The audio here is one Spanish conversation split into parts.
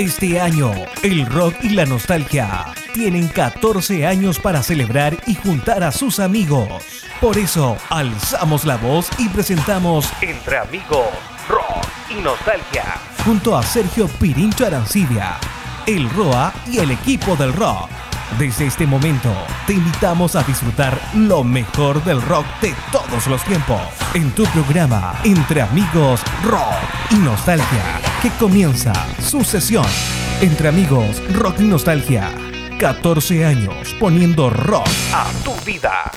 Este año, el rock y la nostalgia tienen 14 años para celebrar y juntar a sus amigos. Por eso, alzamos la voz y presentamos Entre Amigos, Rock y Nostalgia. Junto a Sergio Pirincho Arancibia, el ROA y el equipo del rock. Desde este momento, te invitamos a disfrutar lo mejor del rock de todos los tiempos. En tu programa Entre Amigos, Rock y Nostalgia, que comienza su sesión. Entre Amigos, Rock Nostalgia. 14 años poniendo rock a tu vida.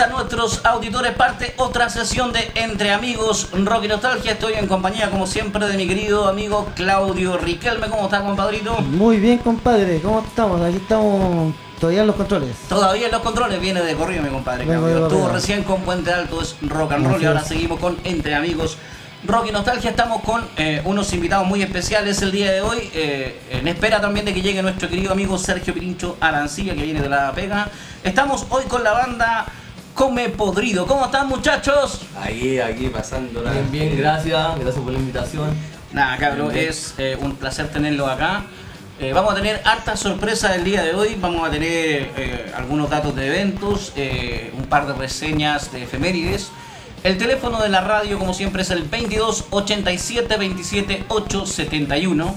A nuestros auditores, parte otra sesión de Entre Amigos Rock y Nostalgia. Estoy en compañía, como siempre, de mi querido amigo Claudio Riquelme. ¿Cómo está, compadrito? Muy bien, compadre. ¿Cómo estamos? Aquí estamos todavía en los controles. Todavía en los controles, viene de corrido mi compadre. Estuvo recién con Puente Alto, es rock and roll Así y ahora es. seguimos con Entre Amigos Rock y Nostalgia. Estamos con eh, unos invitados muy especiales el día de hoy, eh, en espera también de que llegue nuestro querido amigo Sergio Pirincho Arancilla, que viene de La Pega. Estamos hoy con la banda Come Podrido. ¿Cómo están muchachos? Ahí, aquí pasándola. Bien, bien, gracias, gracias por la invitación. Nada, cabrón, es eh, un placer tenerlo acá. Eh, vamos a tener hartas sorpresas el día de hoy. Vamos a tener eh, algunos datos de eventos, eh, un par de reseñas de efemérides. El teléfono de la radio, como siempre, es el 22 87 27 871.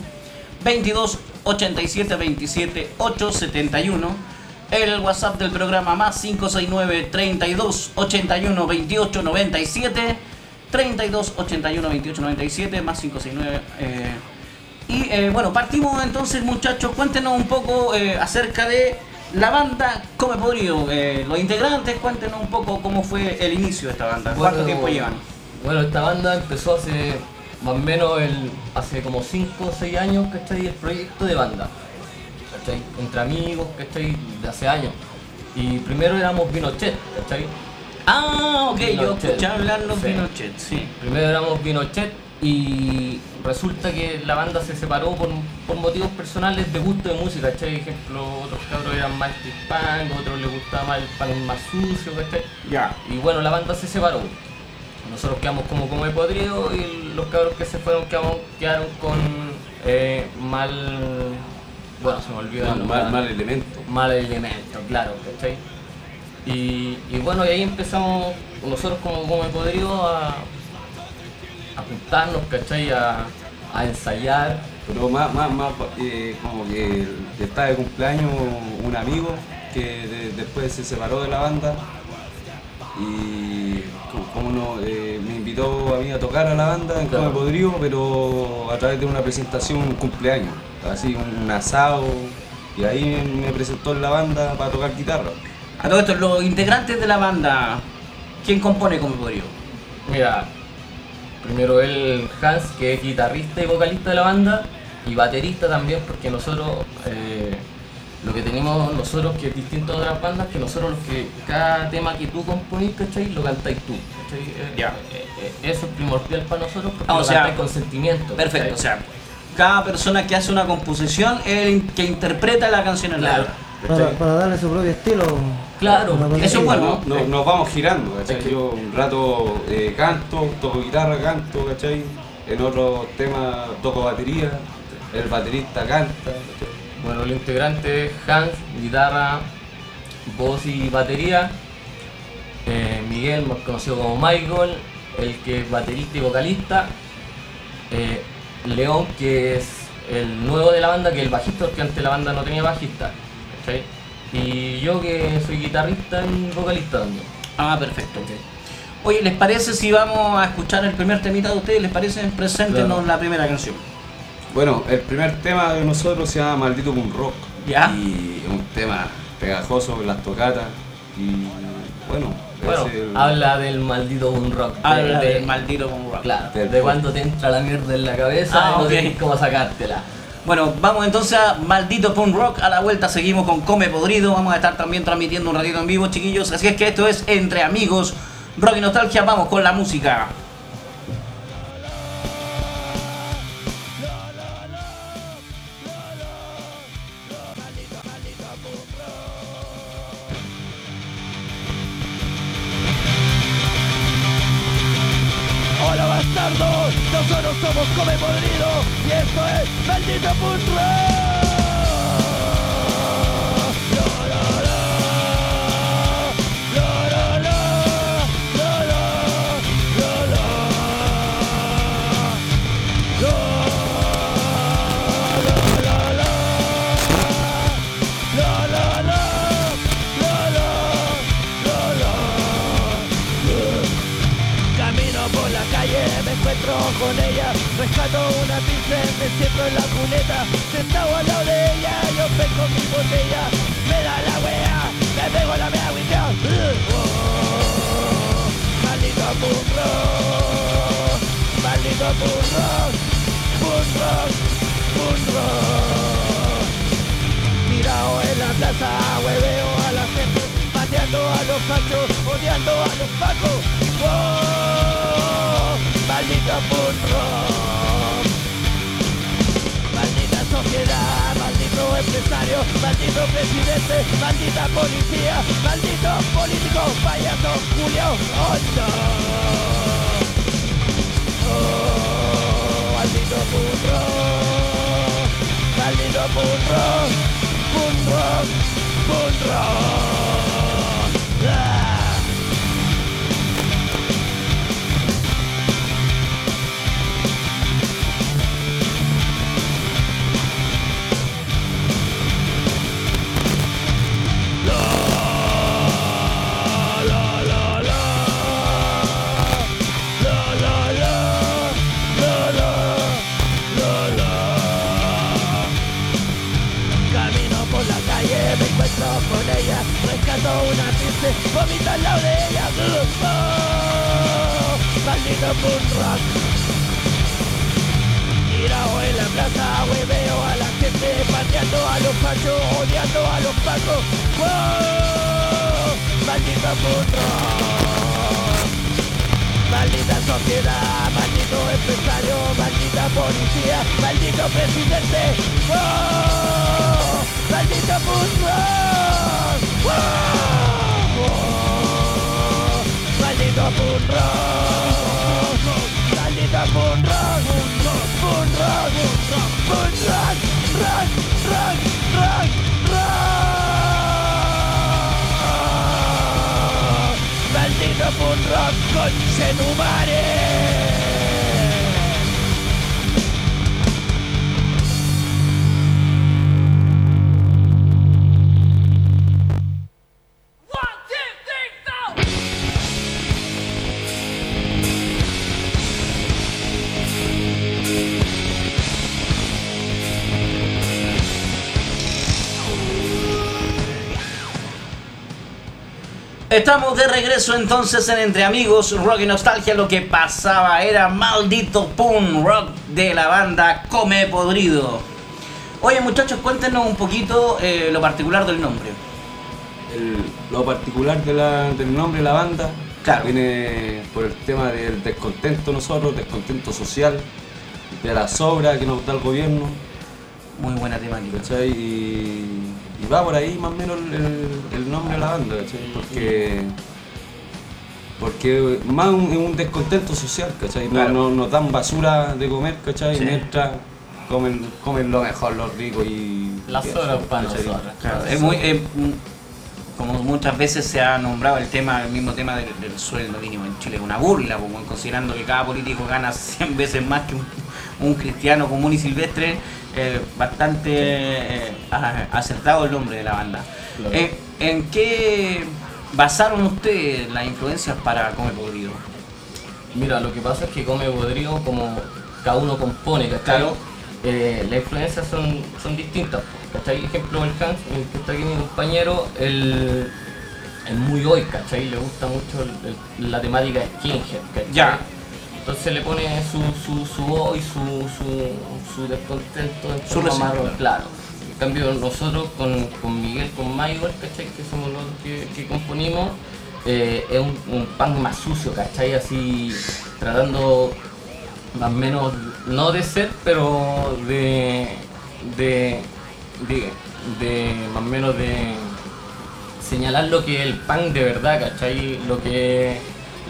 22 87 27 871. El WhatsApp del programa más 569 32 81 28 97. 32 81 28 97 más 569. eh, y eh, bueno, partimos entonces, muchachos. Cuéntenos un poco eh, acerca de la banda Come Podrido. eh, los integrantes, cuéntenos un poco cómo fue el inicio de esta banda. ¿Cuánto Bueno, tiempo llevan? Bueno, esta banda empezó hace más o menos el, hace como 5 o 6 años, ¿cachai? El proyecto de banda, ¿cachai? Entre amigos, ¿cachai? De hace años. Y primero éramos Pinochet, ¿cachai? Ah, ok, yo escuché hablar los Sí. Pinochet, sí. Primero éramos Pinochet y resulta que la banda se separó por, por motivos personales de gusto de música, ¿cachai? Por ejemplo, otros cabros eran más punk, otros les gustaba más el punk más sucio, ¿cachai? Ya. Y bueno, la banda se separó. Nosotros quedamos como como de podrido y los cabros que se fueron quedamos- quedaron con eh, mal... Bueno, se me olvidó Mal, mal, mal elemento. Mal elemento, claro, ¿cachai? Y, y bueno, y ahí empezamos nosotros como como podrido a, a juntarnos, ¿cachai? A, a ensayar. Pero más, más, más eh, como que está de cumpleaños un amigo que de- después se separó de la banda y co- como no, eh, me invitó a mí a tocar a la banda en Claro. Come Podrido, pero a través de una presentación, un cumpleaños, así un asado, y ahí me presentó en la banda para tocar guitarra. A todo esto, los integrantes de la banda, ¿quién compone Come Podrido? Mira, primero el Hans, que es guitarrista y vocalista de la banda, y baterista también, porque nosotros, eh, lo que tenemos nosotros, que es distinto a otras bandas, que nosotros los que cada tema que tú componís, ¿cachai? Lo cantáis tú, ¿cachai? Ya. eh, eh, eso es primordial para nosotros, porque Ah, o lo sea, cantáis con sentimiento. Perfecto, ¿cachai? o sea, cada persona que hace una composición es el que interpreta la canción en la Claro. Para, darle su propio estilo. Claro, eso es bueno. No- no- nos vamos girando, ¿cachai? Yo un rato eh, canto, toco guitarra, canto, ¿cachai? En otros temas toco batería, el baterista canta, ¿cachai? Bueno, los integrantes Hans, guitarra, voz y batería. Eh, Miguel, más conocido como Michael, el que es baterista y vocalista. Eh, León, que es el nuevo de la banda, que es el bajista, porque antes la banda no tenía bajista. ¿cachai? Y yo que soy guitarrista y vocalista también. Ah, perfecto. Oye, ¿les parece si vamos a escuchar el primer temita de ustedes? ¿Les parece? Preséntenos Claro. la primera canción. Bueno, el primer tema de nosotros se llama Maldito Punk Rock. Ya. Y es un tema pegajoso las tocatas. Y bueno, Bueno, el- habla del maldito boom rock. Habla de- del maldito con rock. Claro, Del de cuando te entra la mierda en la cabeza Ah, y no ok. tenés cómo sacártela. Bueno, vamos entonces a Maldito Punk Rock. A la vuelta seguimos con Come Podrido. Vamos a estar también transmitiendo un ratito en vivo, chiquillos. Así es que esto es Entre Amigos, Rock y Nostalgia. Vamos con la música. Maldito presidente, maldita policía, maldito político, payaso, Julio, oh Oh, maldito burro, maldito burro, burro, burro. Con ella Rescato una piste, vomita al lado de ella oh, Maldito punk rock Tirado en la plaza, veo a la gente Pateando a los pachos, odiando a los pacos. Oh, Maldito punk Maldita sociedad, maldito empresario, maldita policía, maldito presidente. ¡Oh! ¡Maldito burro! ¡Oh! ¡Maldito burro! ¡Maldito burro! ¡Burro! ¡Burro! ¡Rock! ¡Rock! ¡Rock! ¡Rock! ¡Maldito burro! ¡Conche Estamos de regreso entonces en Entre Amigos, Rock y Nostalgia. Lo que pasaba era maldito punk rock de la banda Come Podrido. Oye muchachos, cuéntenos un poquito eh, lo particular del nombre. lo particular del nombre de la banda claro. viene por el tema del descontento nosotros, descontento social, de la sobra que nos da el gobierno. Muy buena temática. Y y va por ahí más o menos el, nombre de la banda, ¿cachai? Porque, porque más un, un descontento social, ¿cachai? No, nos dan basura de comer, ¿cachai? Mientras comen, comen lo mejor los ricos y... Las horas para nosotros. es muy... como muchas veces se ha nombrado el tema, el mismo tema del, sueldo mínimo en Chile, una burla, considerando que cada político gana 100 veces más que un cristiano común y silvestre, eh, bastante eh, acertado el nombre de la banda. Eh, ¿En qué basaron ustedes las influencias para Come Podrido? Mira, lo que pasa es que Come Podrido, como cada uno compone, Claro. las influencias son, son distintas. ¿cachai? Ejemplo, el Hans, el que está aquí mi compañero, el, es muy hoy, ¿cachai? Le gusta mucho la temática de Skinhead, Ya. Entonces le pone su, su, su voz y su, su, su descontento en su más claro. En cambio nosotros con, con Miguel, con Michael, ¿cachai? Que somos los que, que componimos, eh, es un, un punk más sucio, ¿cachai? Así tratando más o menos, no de ser, pero de, de, de, de más o menos de señalar lo que es el punk de verdad, ¿cachai? Lo que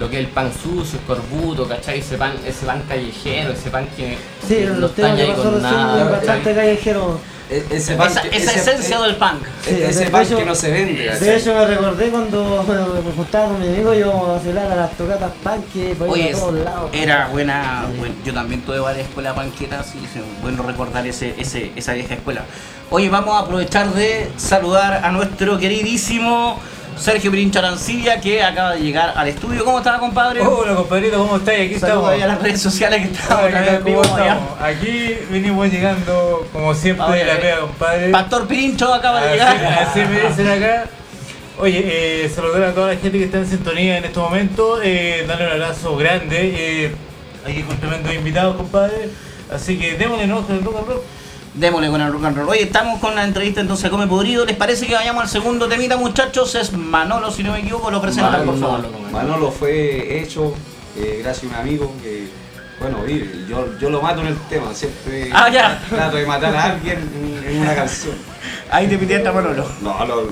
lo que es el pan sucio, escorbuto, ¿cachai? Ese pan, ese pan callejero, ese pan que Sí, no los está temas ni que ahí con nada. bastante callejero. E- Ese pan Esa, que- esa ese- esencia e- del punk. Sí, e- ese pan hecho- que no se vende, De hecho me recordé cuando me juntaba con mi amigo y íbamos a a las tocatas punk que por ahí Oye, a todos lados. era buena, buen- yo también tuve varias escuelas panquetas y es bueno recordar ese, ese, esa vieja escuela. Oye, vamos a aprovechar de saludar a nuestro queridísimo Sergio Pirincho Arancilla que acaba de llegar al estudio. ¿Cómo está, compadre? Hola compadrito, ¿cómo estáis? Aquí Saludos estamos. a las redes sociales que estamos. Aquí venimos llegando, como siempre, Oye, de la pega, compadre. Pastor Pirincho acaba de llegar. así me dicen acá. Oye, eh, saludar a toda la gente que está en sintonía en estos momentos, eh, darle un abrazo grande. Eh, aquí con tremendos invitados, compadre. Así que démosle no con el rock and roll. Démosle con el rock and roll. Oye, estamos con la entrevista entonces a Come Podrido. ¿Les parece que vayamos al segundo temita, muchachos? Es Manolo, si no me equivoco, lo presentan, por favor. Manolo fue hecho eh, gracias a un amigo que, bueno, yo, yo lo mato en el tema, siempre Ah, ya. trato de matar a alguien en, en una canción. Ahí te pidiste a Manolo. No, lo,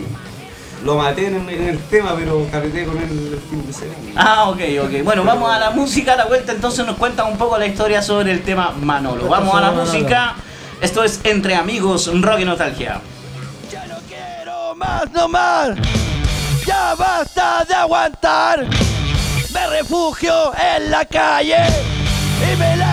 lo maté en, en el tema, pero carreteé con él el fin de semana. Ah, ok, ok. Bueno, vamos a la música, a la vuelta entonces nos cuentan un poco la historia sobre el tema Manolo. Vamos a la Manolo. música. Esto es Entre Amigos, Rock y Nostalgia. Ya no quiero más, no más. Ya basta de aguantar. Me refugio en la calle y me largo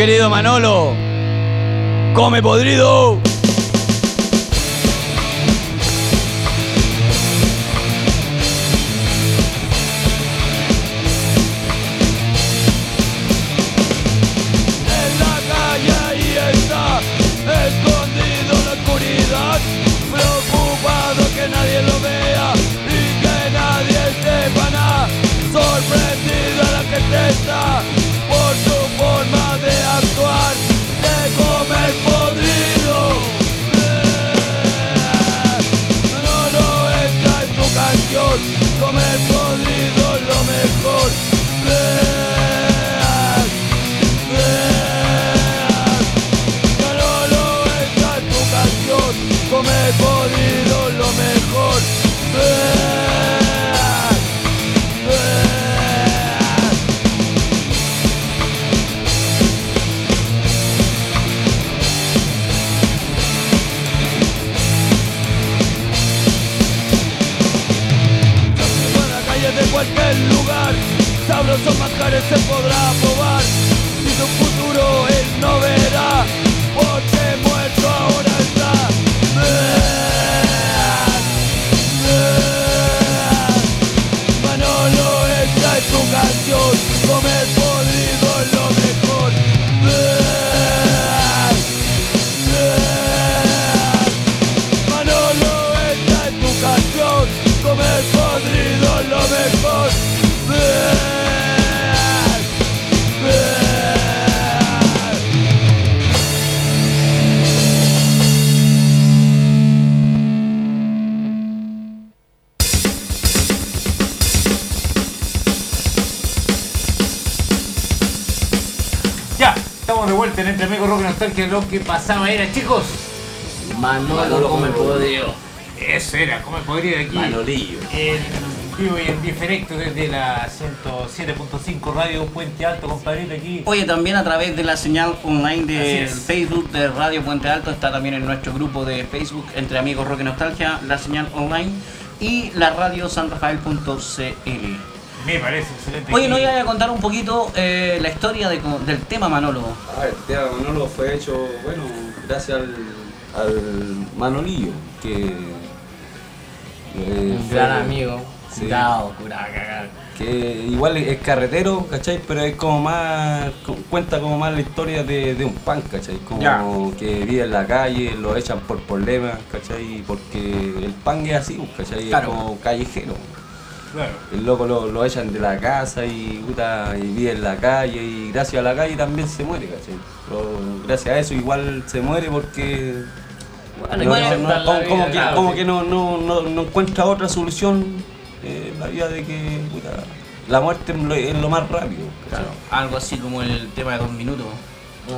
Querido Manolo, come podrido. Nostalgia. Lo que pasaba era, chicos. Manolo, Manolo come come podrido. Eso era, como podría de aquí. Manolillo. En vivo y en diferido desde la 107.5 Radio Puente Alto, compadrito, aquí. Oye, también a través de la señal online de. Facebook de Radio Puente Alto, está también en nuestro grupo de Facebook Entre Amigos Rock y Nostalgia, la señal online y la radio sanrafael.cl. Me parece excelente. Oye, no iba a contar un poquito eh, la historia de del tema Manolo. Tema Manolo fue hecho, bueno, gracias al, al Manolillo, que... eh, Un fue- gran amigo. Sí. Cuidado, cura, cagar. que igual es carretero, ¿cachai? Pero es como más, cu- cuenta como más la historia de, de un pan, ¿cachai? Como Ya. que vive en la calle, lo echan por problemas, ¿cachai? Porque el pan es así, ¿cachai? Claro. Es como callejero. Claro. El loco lo, lo echan de la casa y, puta, y vive en la calle y gracias a la calle también se muere, ¿cachai? Pero gracias a eso igual se muere porque Bueno, No, no, como, que, claro, como sí. que no, no, no, no encuentra otra solución eh, la vida de que puta, la muerte es lo, es lo más rápido. Claro, algo así como el tema de dos minutos. No,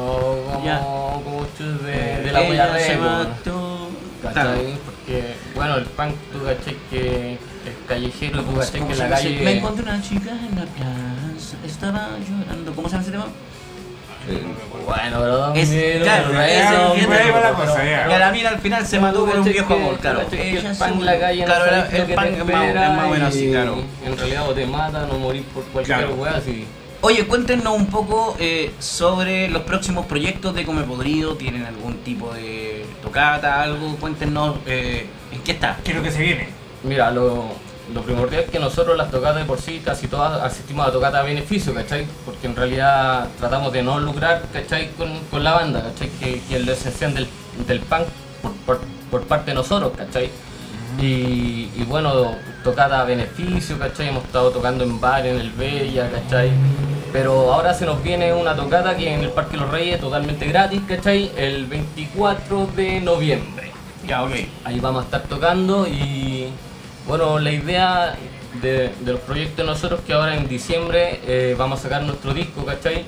como, Ya. como de, de la Ella polla se re, weón. mató. ¿Cachai? Claro. Porque, bueno, el punk, tú cachai que es callejero, tú cachai ¿Cómo que la dice? calle... Me encontré una chica en la plaza, estaba llorando. ¿Cómo se llama ese tema? Bueno, pero dos Es, claro. Y a la mina al final se mató por un cachai viejo que- amor, claro. Ella el pan en la calle Claro, lo el pan es más, es espera más bueno así, claro. En realidad o te matan o morís por cualquier Claro. wea así. Oye, cuéntenos un poco eh, sobre los próximos proyectos de Come Podrido. ¿Tienen algún tipo de tocata, algo? Cuéntenos eh, en qué está. ¿Qué es lo que se viene? Mira, lo, lo primordial es que nosotros las tocatas de por sí casi todas asistimos a tocatas a beneficio, ¿cachai? Porque en realidad tratamos de no lucrar, ¿cachai? Con, con la banda, ¿cachai? Que, que es la esencial del, del punk por, por, por parte de nosotros, ¿cachai? Y, y bueno, tocada a beneficio, ¿cachai? Hemos estado tocando en bar, en el Bella, ¿cachai? Pero ahora se nos viene una tocata que en el Parque Los Reyes, totalmente gratis, ¿cachai? El 24 de noviembre. Ya, ok. Ahí vamos a estar tocando y bueno, la idea de, de los proyectos de nosotros que ahora en diciembre eh, vamos a sacar nuestro disco, ¿cachai?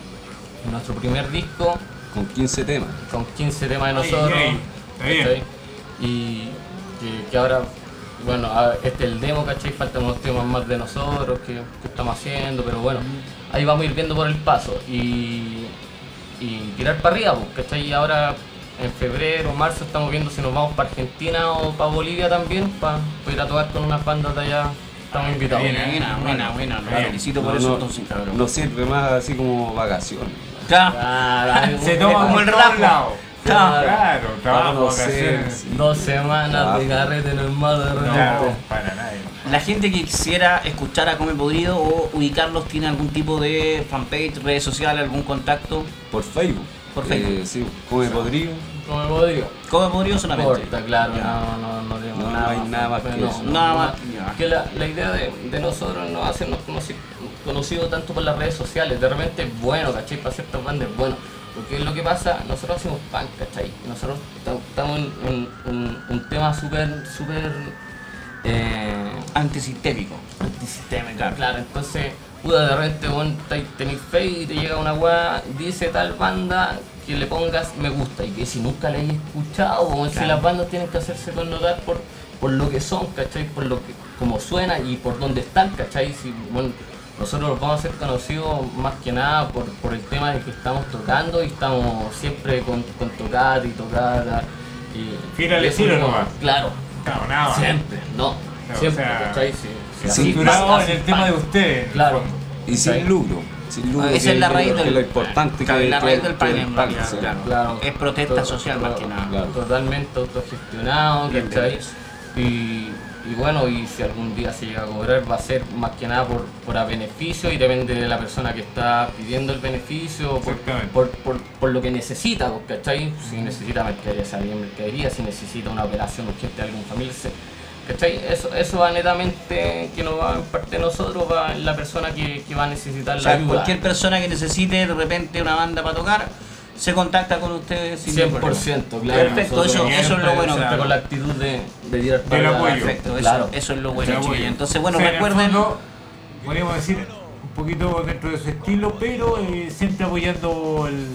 Nuestro primer disco con 15 temas. con 15 temas de Ay, nosotros. ay, está bien. ¿cachai? Y que, que ahora, bueno, a- este es el demo, ¿cachai? Faltan unos temas más de nosotros que, que estamos haciendo, pero bueno, ahí vamos a ir viendo por el paso y, y tirar para arriba, pues, ¿cachai? Y ahora en febrero, marzo estamos viendo si nos vamos para Argentina o para Bolivia también, para, ir a tocar con unas bandas de allá. Estamos invitados. Bien, ¿eh? Buena, buena, buena. Lo felicito por No, eso no, entonces, cabrón. no sirve más así como vacaciones. Claro. Se toma como el lado. Claro. Claro, trabajo, conocer, vacaciones. Dos semanas de carrete normal de repente. No, para nadie. La gente que quisiera escuchar a Come Podrido o ubicarlos, ¿tiene algún tipo de fanpage, redes sociales, algún contacto? Por Facebook. Por Facebook. Eh, sí, come podrido. Como el podrido. Come Podrido solamente. Corta, claro, Ya. no, no, no, tenemos No, no nada hay más. nada más que No, eso. no, Nada no, más. no. Que la, la idea de, de nosotros no hacernos conoci- conocidos tanto por las redes sociales. De repente es bueno, ¿cachai? Para ciertas bandas es bueno. Porque lo que pasa, nosotros hacemos punk, ¿cachai? Nosotros ta- estamos en, en un tema súper, súper... Eh, Antisistémico. antisistémico, claro. Entonces, puta, de repente vos te- tenés fe y te llega una weá, dice tal banda que le pongas me gusta y que si nunca la hayas escuchado, como si las bandas tienen que hacerse connotar por, por lo que son, ¿cachai? Por lo que, como suena y por dónde están, ¿cachai? Si, bueno, nosotros los vamos a hacer conocidos más que nada por, por el tema de que estamos tocando y estamos siempre con, con tocar y tocar. Y, no- nomás. Claro, No, nada. siempre, no, No, siempre, o sea, ¿cachai? Sí, así en el tema de ustedes. Claro. Y sin lucro. Sin lucro. Ah, esa es la raíz del- lo importante Claro, que la raíz del que pan, el en punk, realidad, sí. claro. Claro. Es protesta To- social más que nada. Claro. Totalmente autogestionado, ¿cachai? Y, y bueno, y si algún día se llega a cobrar va a ser más que nada por, por a beneficio y depende de la persona que está pidiendo el beneficio, por, por, por, por lo que necesita, ¿cachai? Si necesita mercadería, sale en mercadería, si necesita una operación urgente de algún familiar, se- ¿cachai? Eso, eso va netamente, que no va en parte de nosotros, va en la persona que, que va a necesitar O la ayuda. cualquier persona que necesite de repente una banda para tocar, se contacta con ustedes sin ningún 100%, problema. claro. Perfecto, nosotros eso, eso es lo bueno, claro. con la actitud de, de tirar Del para adelante. apoyo. Perfecto, eso, Claro. eso es lo bueno, Del apoyo. Entonces, bueno, O sea, en el recuerden. fondo, podríamos decir un poquito dentro de su estilo, pero eh, siempre apoyando al,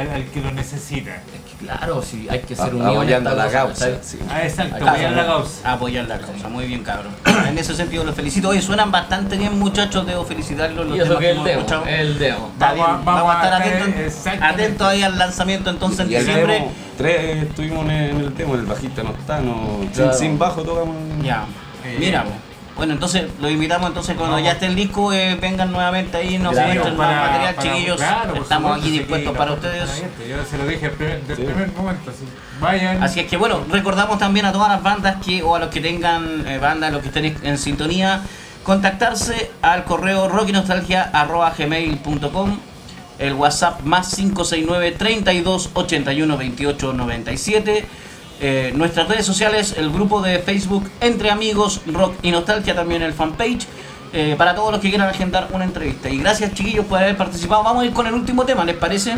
al, al que lo necesita. Es que claro, sí, hay que A- ser unido en Apoyando esta la causa. sí. Ah, exacto, apoyar la causa. Apoyar la causa, muy bien cabrón. En ese sentido los felicito. Hoy suenan bastante bien muchachos, debo felicitarlos. Los Y eso que es el demo, el demo. Está bien, Vamos a- vamos, a estar vamos a estar, atentos, atentos ahí al lanzamiento entonces en Y el diciembre. demo, tres estuvimos en el, en el demo, el bajista no está, no, Claro. sin, sin bajo tocamos. Ya, Eh, mira. po. Bueno, entonces los invitamos entonces cuando Vamos. ya esté el disco, eh, vengan nuevamente ahí, nos Gracias. muestren más Para- material, para- chiquillos. claro, Estamos supuesto, aquí dispuestos para ustedes. Yo se lo dije el primer- del Sí. primer momento, así. Vayan. Así es que bueno, recordamos también a todas las bandas que, o a los que tengan eh, bandas, los que estén en sintonía, contactarse al correo rockynostalgia.gmail.com el WhatsApp más 569 32 81 28 97 eh, nuestras redes sociales, el grupo de Facebook Entre Amigos, Rock y Nostalgia, también el fanpage, eh, para todos los que quieran agendar una entrevista. Y gracias chiquillos por haber participado. Vamos a ir con el último tema, ¿les parece?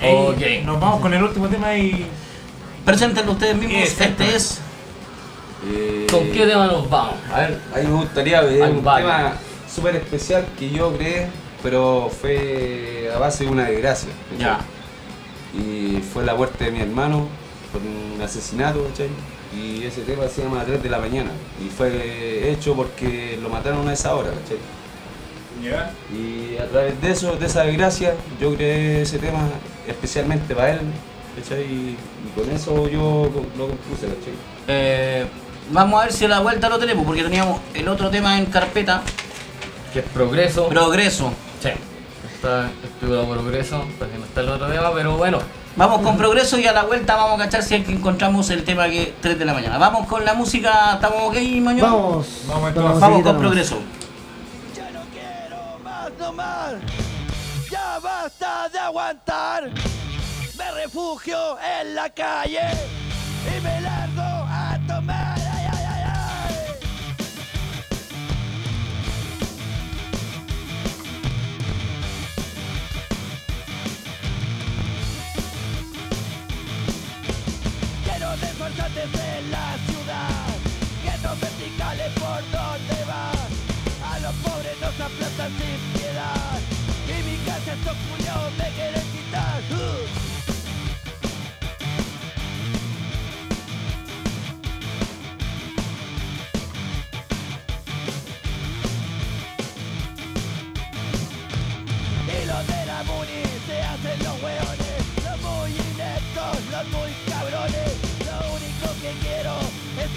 Ey, Ok. Nos vamos con el último tema y Preséntenlo ustedes mismos. Este es. Eh, ¿Con qué tema nos vamos? A ver, A mí me gustaría ver un varios. tema súper especial que yo creé, pero fue a base de una desgracia. Ya. Y fue la muerte de mi hermano por un asesinato, ¿cachai? Y ese tema se llama 3 de la mañana. Y fue hecho porque lo mataron a esa hora. Y a través de eso, de esa desgracia, yo creé ese tema especialmente para él, ¿cachai? Y, y con eso yo lo compuse, ¿cachai? eh, vamos a ver si a la vuelta lo tenemos, porque teníamos el otro tema en carpeta. que es progreso. Progreso. Sí. Está estudiado progreso, porque no está el otro tema, pero bueno. Vamos con progreso y a la vuelta vamos a cachar si es que encontramos el tema que 3 de la mañana. Vamos con la música, ¿estamos ok, Mañón? Vamos. Vamos. Vamos seguir con nomás. progreso. Ya no quiero más, no más. Ya basta de aguantar. Me refugio en la calle Quiero de la ciudad, guetos verticales por donde vas. A los pobres nos aplastan sin piedad, y mi casa estos culiados me quieren quitar. Uh.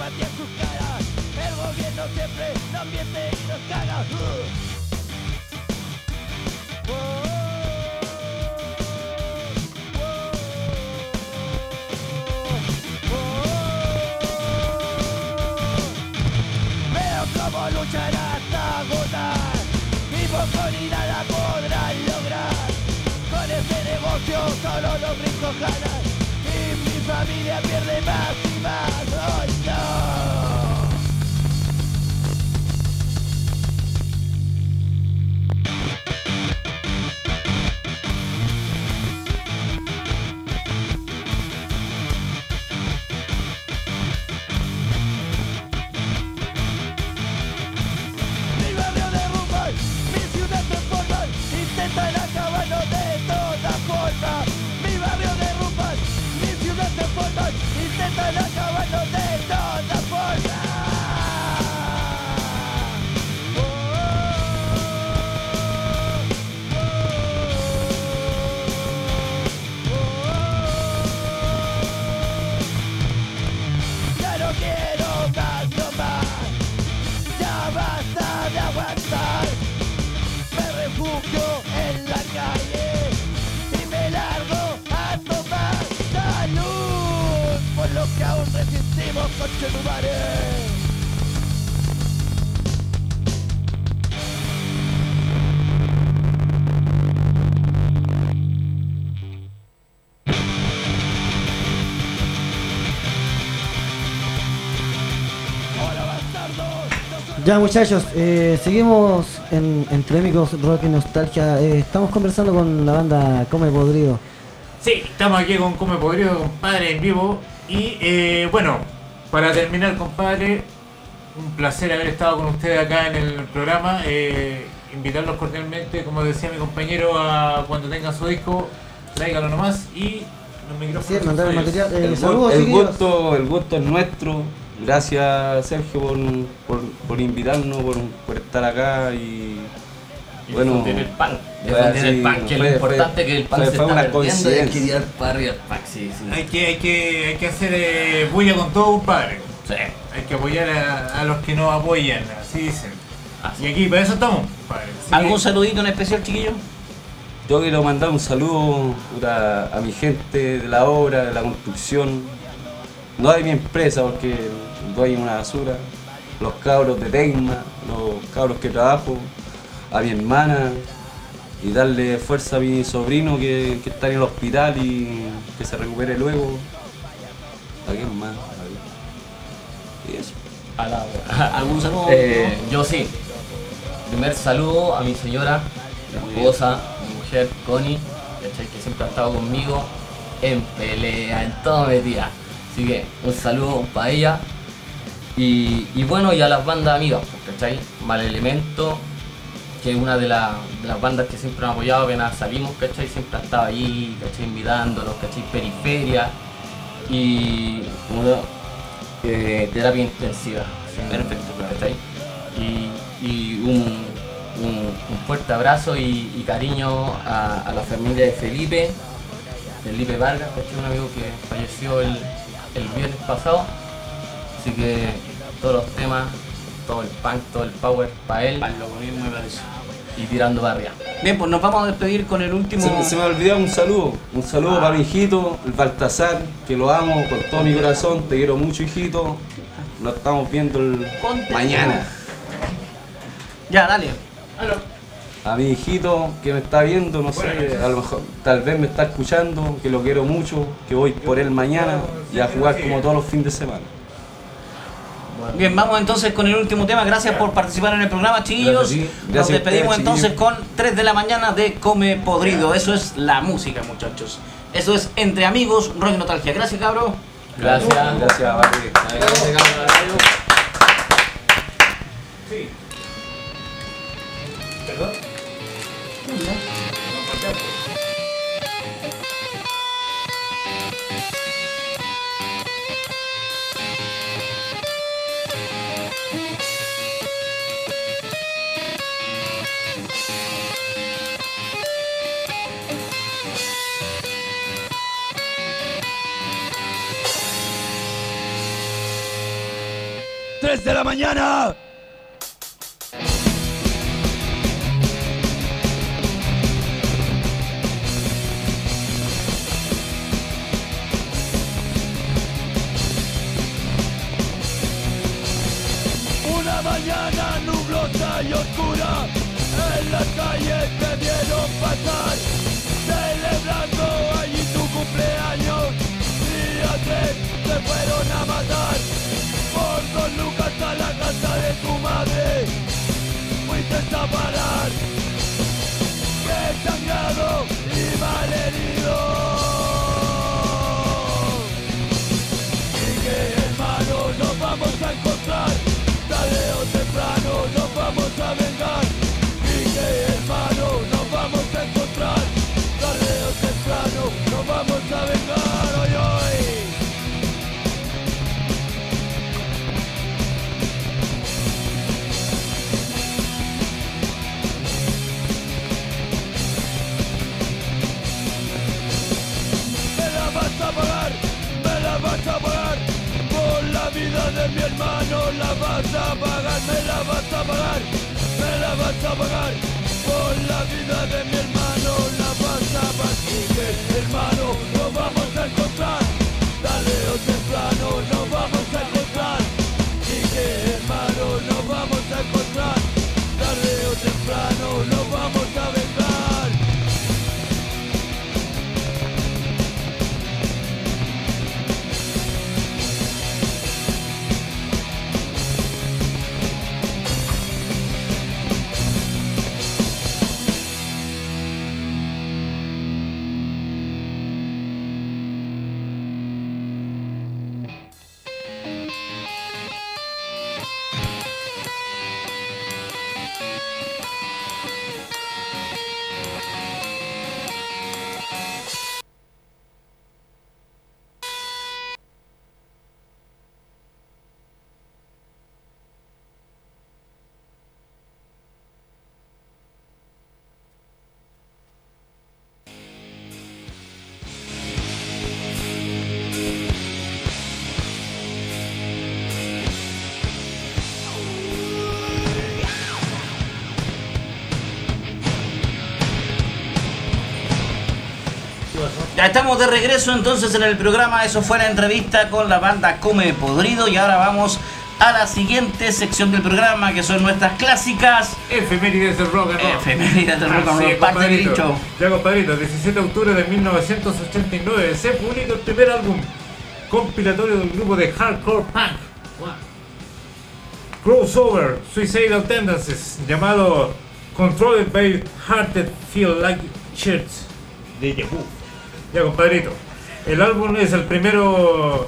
Sus caras. El gobierno siempre nos miente y nos caga. Uh. Veo cómo luchan hasta agotar Vivo con y nada podrán lograr Con este negocio solo los ricos ganan Y mi familia pierde más y más Ya muchachos, eh, seguimos en Entre Amigos Rock y Nostalgia. Eh, estamos conversando con la banda Come Podrido. Sí, estamos aquí con Come Podrido, compadre, en vivo. Y eh, bueno, para terminar, compadre, un placer haber estado con ustedes acá en el programa. Eh, invitarlos cordialmente, como decía mi compañero, a cuando tengan su disco, tráigalo nomás y los micrófonos. Sí, mandar el material. Eh, El, saludos, gusto, el gusto es nuestro. Gracias Sergio por, por, por invitarnos, por, por estar acá y Y bueno, el pan. fue Difundir el así, pan, que es lo fue- importante fue- que el pan fue- se fue está una perdiendo y hay que tirar para el pan, sí, sí. Hay que, hay que, hay que hacer eh, bulla con todo, compadre. Sí. Hay que apoyar a, a los que nos apoyan, así dicen. Así. Y aquí, para eso estamos. Así ¿Algún que- saludito en especial, chiquillo? Yo quiero mandar un saludo puta, a mi gente de la obra, de la construcción, no de mi empresa porque doy una basura, los cabros de Tecma, los cabros que trabajo, a mi hermana y darle fuerza a mi sobrino que, que está en el hospital y que se recupere luego. ¿A quién más? Y eso. A la- ¿Algún saludo? Eh, yo sí. Primer saludo a mi señora, mi esposa, mi mujer, Connie, que siempre ha estado conmigo en pelea, en todo metida. Así que un saludo para ella. Y, y bueno, y a las bandas amigas, pues, ¿cachai? Mal Elemento, que es una de, la- de las bandas que siempre nos ha apoyado, apenas salimos, ¿cachai? Siempre ha estado ahí, ¿cachai? Invitándonos, ¿cachai? Periferia y bueno, eh, terapia intensiva. Perfecto, ¿cachai? Y, y un, un, un fuerte abrazo y, y cariño a, a la familia de Felipe, Felipe Vargas, ¿cachai? Un amigo que falleció el, el viernes pasado. Así que todos los temas, todo el punk, todo el power para él Al loco mismo me parece. y tirando barria. Bien, pues nos vamos a despedir con el último. Se, me- se me olvidó un saludo, un saludo para mi hijito, el Baltasar, que lo amo con todo mi corazón, te quiero mucho hijito. Nos estamos viendo el mañana. Ya, dale. A mi hijito que me está viendo, no sé, a lo mejor tal vez me está escuchando, que lo quiero mucho, que voy por él mañana y a jugar como todos los fines de semana. Bien, vamos entonces con el último tema. Gracias por participar en el programa, chiquillos. Gracias. Nos Gracias despedimos entonces con 3 de la mañana de Come Podrido. Eso es la música, muchachos. Eso es Entre Amigos, Rock y Nostalgia. Gracias, cabro. Gracias. Gracias, Barry. ¡Tres de la mañana! Una mañana nublosa y oscura En la calle te vieron pasar Celebrando allí tu cumpleaños Día tres te fueron a matar Por dos lucas a la casa de tu madre. Fuiste a parar. Desangrado y malherido. Y que hermano nos vamos a encontrar. Tarde o temprano nos vamos a vengar de mi hermano la vas a pagar Me la vas a pagar, me la vas a pagar. Por la vida de mi hermano la vas a pagar. Hermano nos vamos a encontrar. Tarde o temprano nos estamos de regreso entonces en el programa. Eso fue la entrevista con la banda Come Podrido. Y ahora vamos a la siguiente sección del programa, que son nuestras clásicas Efemérides del rock and roll. efemérides del rock and roll. Parte de compadrito. dicho. Ya compadrito, 17 de octubre de 1989 se publica el primer álbum compilatorio del grupo de hardcore punk. Crossover, Suicidal Tendencies, llamado Controlled by Hearted Feel Like Shirts de Yahoo. Ya compadrito, el álbum es el primero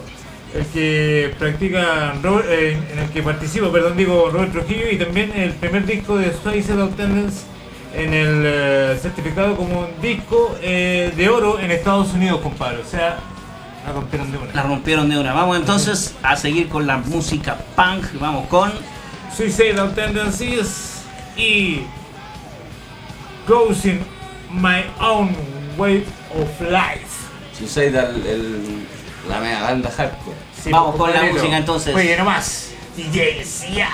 el que practica, eh, en el que participa, perdón, digo, Robert Trujillo y también el primer disco de Suicide Tendency en el eh, certificado como un disco eh, de oro en Estados Unidos, compadre. O sea, la rompieron de una. La rompieron de una. Vamos entonces a seguir con la música punk. Vamos con. Suicidal Tendencies y Closing My Own Way of Life. Suicide el, el- la mega banda hardcore. Sí, Vamos con la música, entonces. Oye, nomás. DJ ya.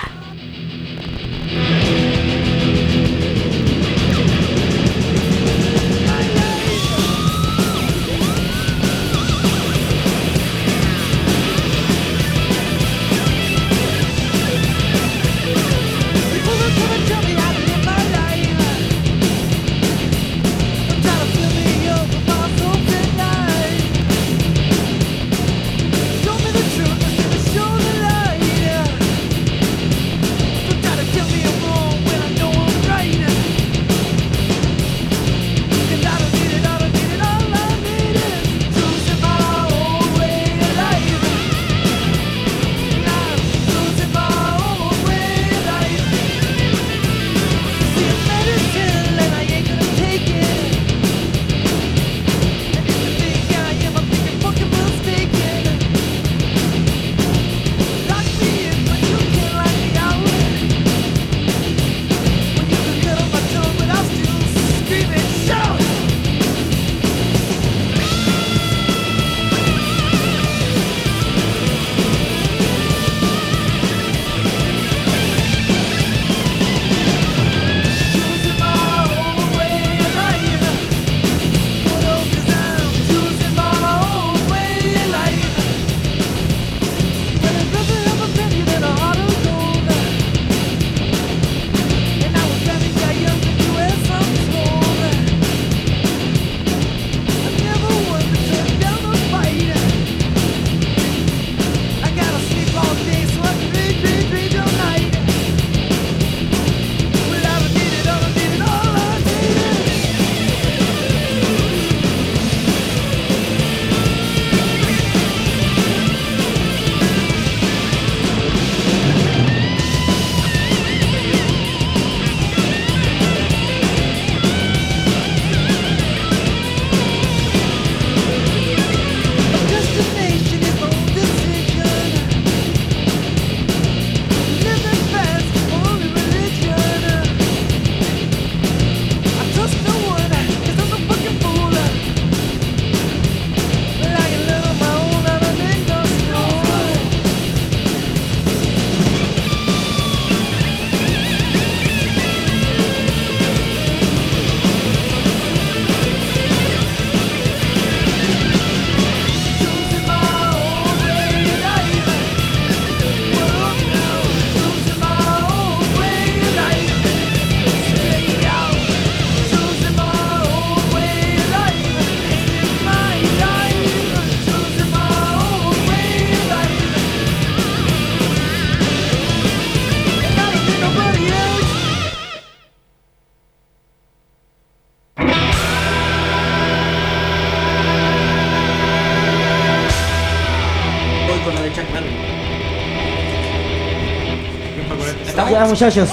Muchachos,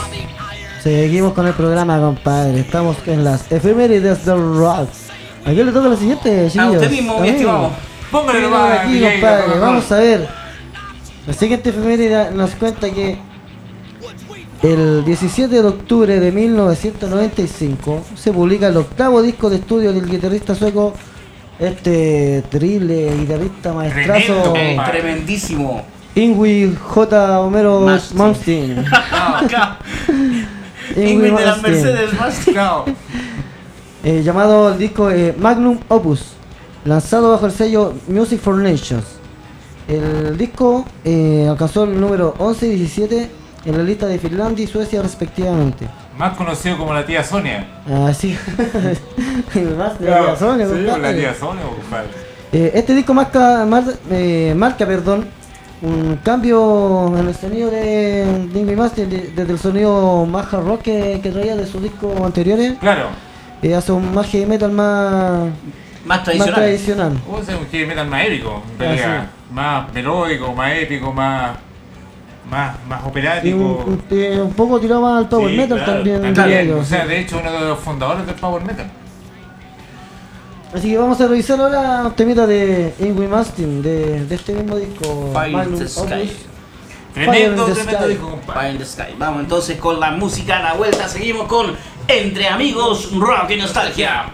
seguimos con el programa, compadre. Estamos en las efemérides del rock. ¿A quién le toca la siguiente, A chiquillos? usted mismo, A mi mí. estimado. Póngale Miren nomás, aquí, DJ, compadre. Vamos a ver. La siguiente efeméride nos cuenta que el 17 de octubre de 1995 se publica el octavo disco de estudio del guitarrista sueco, este terrible guitarrista maestrazo Tremendo, Eh, tremendísimo. Ingrid J. Homero Malmsteen. Malmsteen. Ah, Ingrid de las Malmsteen. Mercedes más. Chao. eh, llamado el disco eh, Magnum Opus, lanzado bajo el sello Music for Nations. El disco eh, alcanzó el número 11 y 17 en la lista de Finlandia y Suecia respectivamente. Más conocido como la tía Sonia. Así. el más de la Sonia, sí, la tía Sonia, compadre. Eh, este disco marca, mar- eh, marca perdón, un cambio en el sonido de, de Ingrid Master, desde el sonido más hard rock que, traía de sus discos anteriores. Claro. Eh, hace un más heavy metal más. Más tradicional. Más tradicional. O sea, un heavy metal más épico, en realidad. Ah, más melódico, más épico, más. Más, más operático. Eh, un, poco tirado más al power metal también. Claro, o sea, de hecho, uno de los fundadores del power metal. Así que vamos a revisar ahora temita de Ingrid Mastin, de, de, este mismo disco. Fire in the Sky. Tremendo, tremendo disco, compadre. Fire in the Sky. Vamos entonces con la música a la vuelta. Seguimos con Entre Amigos, Rock y Nostalgia.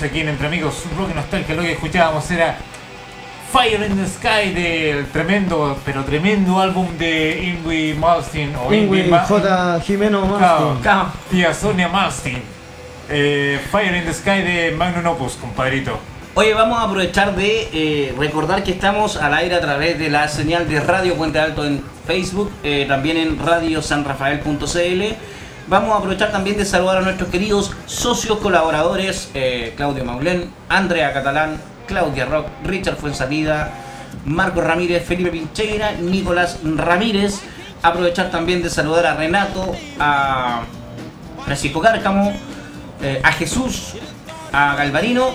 Regreso aquí en Entre Amigos Rock Nostalgia. Lo que escuchábamos era Fire in the Sky del tremendo, pero tremendo álbum de Ingrid Malmsteen o Ingrid Ma- J. Jimeno Claro. Cao. tía Sonia Malmsteen. Eh, Fire in the Sky de Magnum Opus, compadrito. Oye, vamos a aprovechar de eh, recordar que estamos al aire a través de la señal de Radio Puente Alto en Facebook, eh, también en radiosanrafael.cl. Vamos a aprovechar también de saludar a nuestros queridos socios colaboradores, eh, Claudio Maulén, Andrea Catalán, Claudia Rock, Richard Fuensalida, Marco Ramírez, Felipe Pincheira, Nicolás Ramírez. Aprovechar también de saludar a Renato, a Francisco Cárcamo, eh, a Jesús, a Galvarino,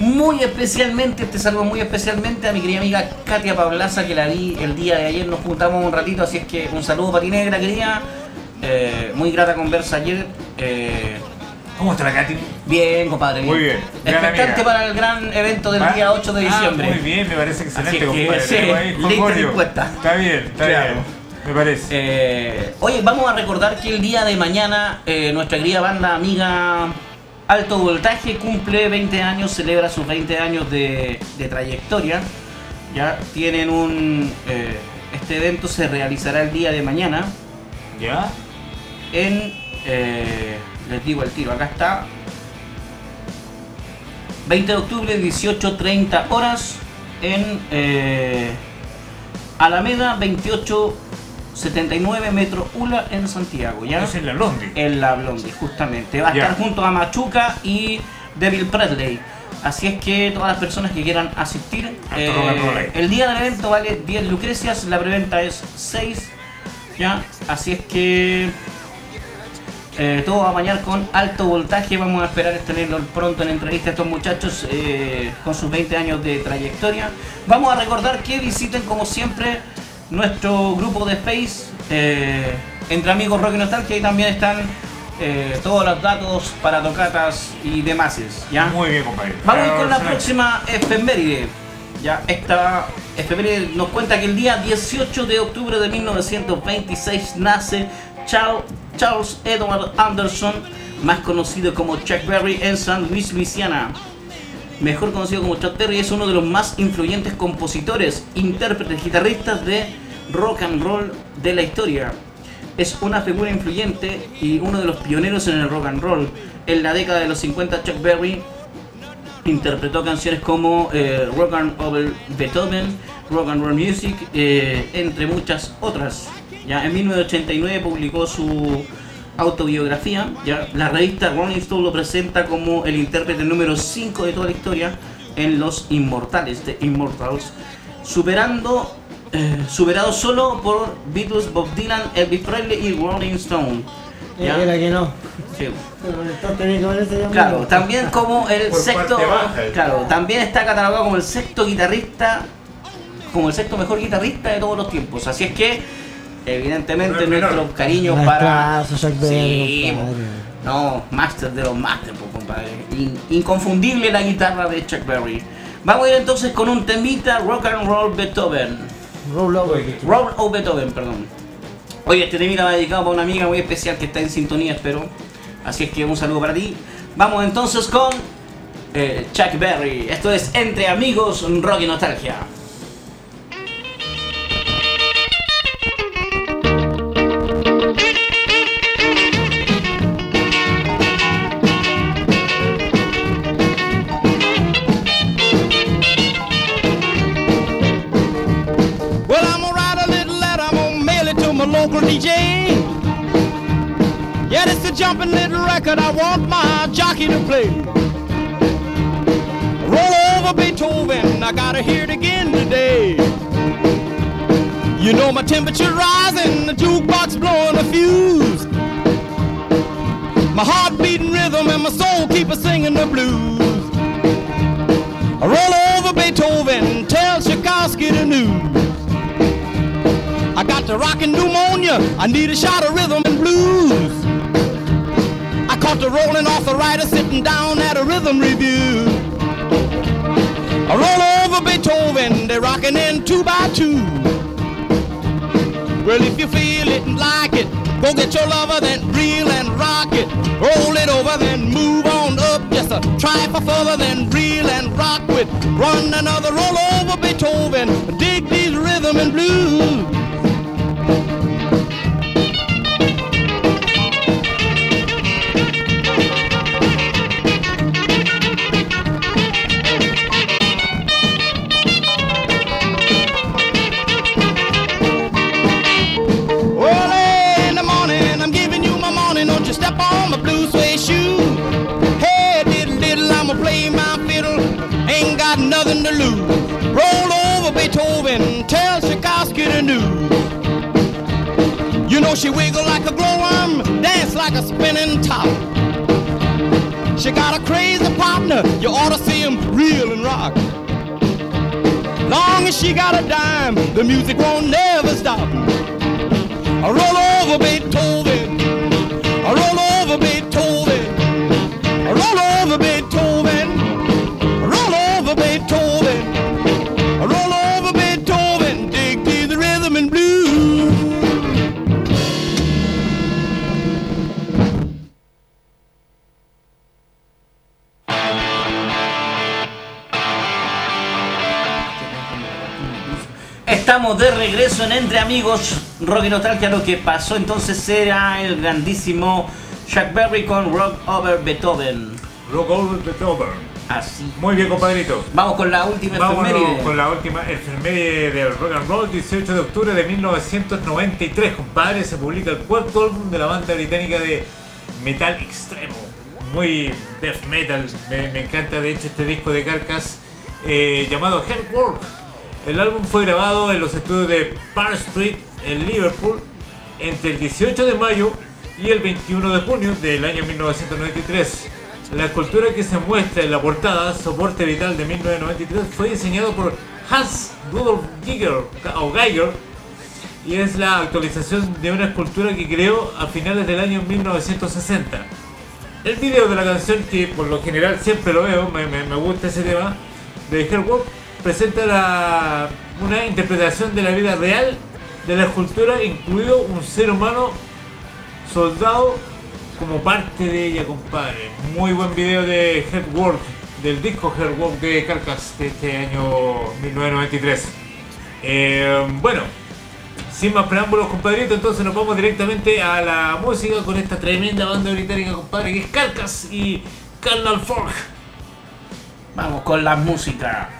muy especialmente, este saludo muy especialmente a mi querida amiga Katia Pablaza, que la vi el día de ayer, nos juntamos un ratito, así es que un saludo para ti negra, querida. Eh, muy grata conversa ayer. eh, ¿Cómo está la Katy? bien, compadre. Muy bien, Expectante para el gran evento del Ah, día 8 de ah, diciembre. muy bien, me parece excelente, compadre. sí. Está bien, está Claro. bien. Me parece. Eh, oye, vamos a recordar que el día de mañana eh, nuestra querida banda amiga Alto Voltaje cumple 20 años, celebra sus 20 años de, de trayectoria. Ya tienen un. eh, este evento se realizará el día de mañana ¿Ya? En. eh, les digo el tiro, acá está. 20 de octubre, 18.30 horas en eh, Alameda 2879 Metro Ula en Santiago. ¿ya? Es en la Blondie. En la Blondie, justamente. Va a estar junto a Machuca y Devil Presley. Así es que todas las personas que quieran asistir, eh, el día del evento vale 10 lucrecias, la preventa es 6. ¿ya? Así es que eh, todo va a bañar con alto voltaje. Vamos a esperar tenerlo pronto en entrevista a estos muchachos eh, con sus 20 años de trayectoria. Vamos a recordar que visiten como siempre nuestro grupo de Face eh, entre amigos Rock y Nostalgia y también están todos los datos para tocatas y demás. ¿ya? Muy bien, compadre. Vamos a ir Ah, con la excelente. próxima efeméride. Ya, esta efeméride nos cuenta que el día 18 de octubre de 1926 nace Charles, Charles Edward Anderson, más conocido como Chuck Berry en San Luis, Luisiana. Mejor conocido como Chuck Berry, es uno de los más influyentes compositores, intérpretes, guitarristas de rock and roll de la historia. Es una figura influyente y uno de los pioneros en el rock and roll. En la década de los 50, Chuck Berry interpretó canciones como eh, Rock and Roll Beethoven, Rock and Roll Music, eh, entre muchas otras. Ya en 1989 publicó su autobiografía. Ya la revista Rolling Stone lo presenta como el intérprete número 5 de toda la historia en Los Inmortales de Immortals, superando eh, superado solo por Beatles, Bob Dylan, Elvis Presley y Rolling Stone. ¿ya? Era que no. Sí. Claro, también como el Por sexto, claro, también está catalogado como el sexto guitarrista, como el sexto mejor guitarrista de todos los tiempos. Así es que, evidentemente, No es menor. nuestros cariños Un para. aplauso, Chuck Berry, Sí, no, master de los masters, compadre. In- inconfundible la guitarra de Chuck Berry. Vamos a ir entonces con un temita Rock and Roll Beethoven. Roll over. Roll o Beethoven, perdón. Oye, este temita va dedicado para una amiga muy especial que está en sintonía, espero. Así es que un saludo para ti. Vamos entonces con eh, Chuck Berry. Esto es Entre Amigos Rock y Nostalgia. DJ. Yeah, this a jumping little record I want my jockey to play. Roll over Beethoven, I gotta hear it again today. You know my temperature rising, the jukebox blowing a fuse. My heart beating rhythm and my soul keep a singing the blues. Roll over Beethoven, tell Tchaikovsky the news. I got the rockin' pneumonia, I need a shot of rhythm and blues. I caught the rolling arthritis sitting down at a rhythm review. I roll over Beethoven, they're rocking in two by two. Well, if you feel it and like it, go get your lover, then reel and rock it. Roll it over, then move on up. Just life are further than reel and rock with. Run another roll over Beethoven. Dig these rhythm and blues. My fiddle. Ain't got nothing to lose. Roll over Beethoven, tell Tchaikovsky the news. You know she wiggle like a glowworm, dance like a spinning top. She got a crazy partner, you ought to see him reel and rock. Long as she got a dime, the music won't never stop. Roll over Beethoven. Estamos de regreso en Entre Amigos Rock y Nostalgia. Lo que pasó entonces era el grandísimo Chuck Berry con Rock Over Beethoven. Rock Over Beethoven. Así. Muy bien, compadrito. Vamos con la última efeméride. con la última efeméride del rock and roll, 18 de octubre de 1993, compadre, se publica el cuarto álbum de la banda británica de metal extremo, muy death metal, me, me encanta de hecho este disco de Carcass eh, llamado Hellwork. El álbum fue grabado en los estudios de Park Street en Liverpool entre el 18 de mayo y el 21 de junio del año 1993. La escultura que se muestra en la portada, Soporte Vital de 1993, fue diseñado por Hans Rudolf Giger, o Geiger y es la actualización de una escultura que creó a finales del año 1960. El video de la canción, que por lo general siempre lo veo, me, me- me gusta ese tema, de presenta la- una interpretación de la vida real de la escultura, incluido un ser humano soldado como parte de ella, compadre. Muy buen video de Headwork, del disco Headwork de Carcass de este año 1993. Eh, bueno, sin más preámbulos, compadrito, entonces nos vamos directamente a la música con esta tremenda banda británica, compadre, que es Carcass y Carnal Forge. Vamos con la música.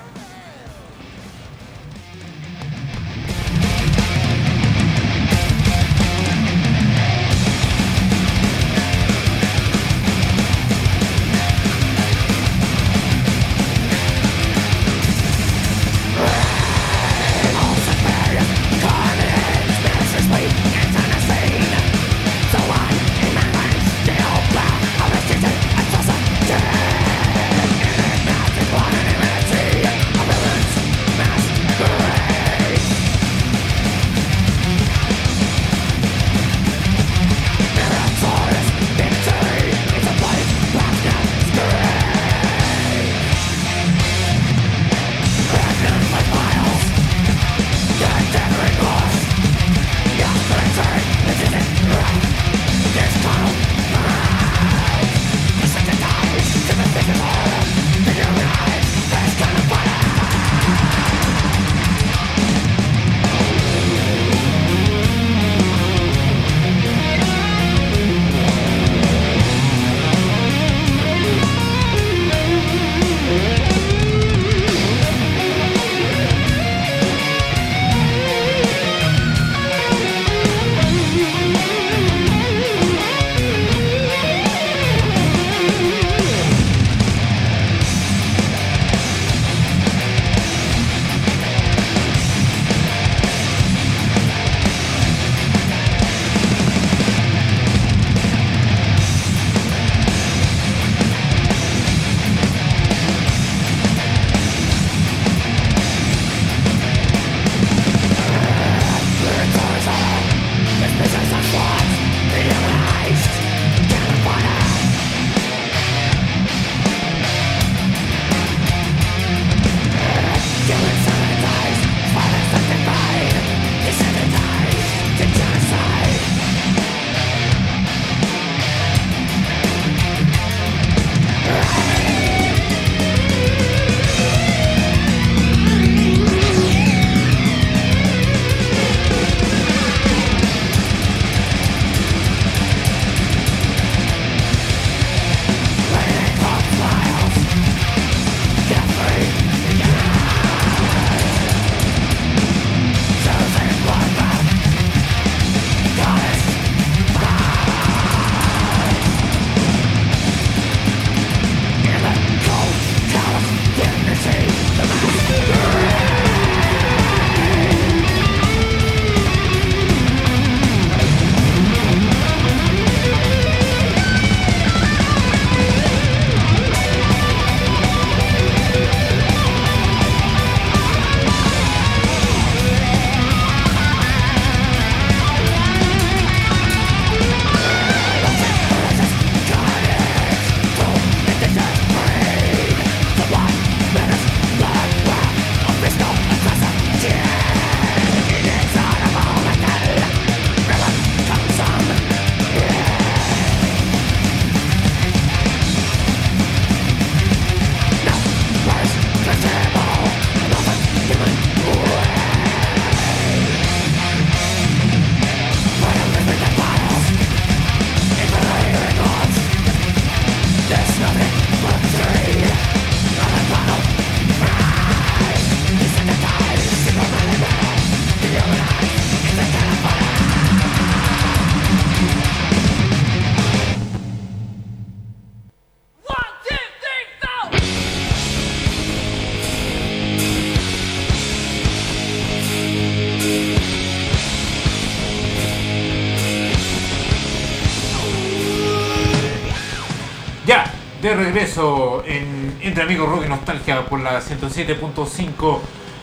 De regreso en Entre Amigos Rock y Nostalgia por la 107.5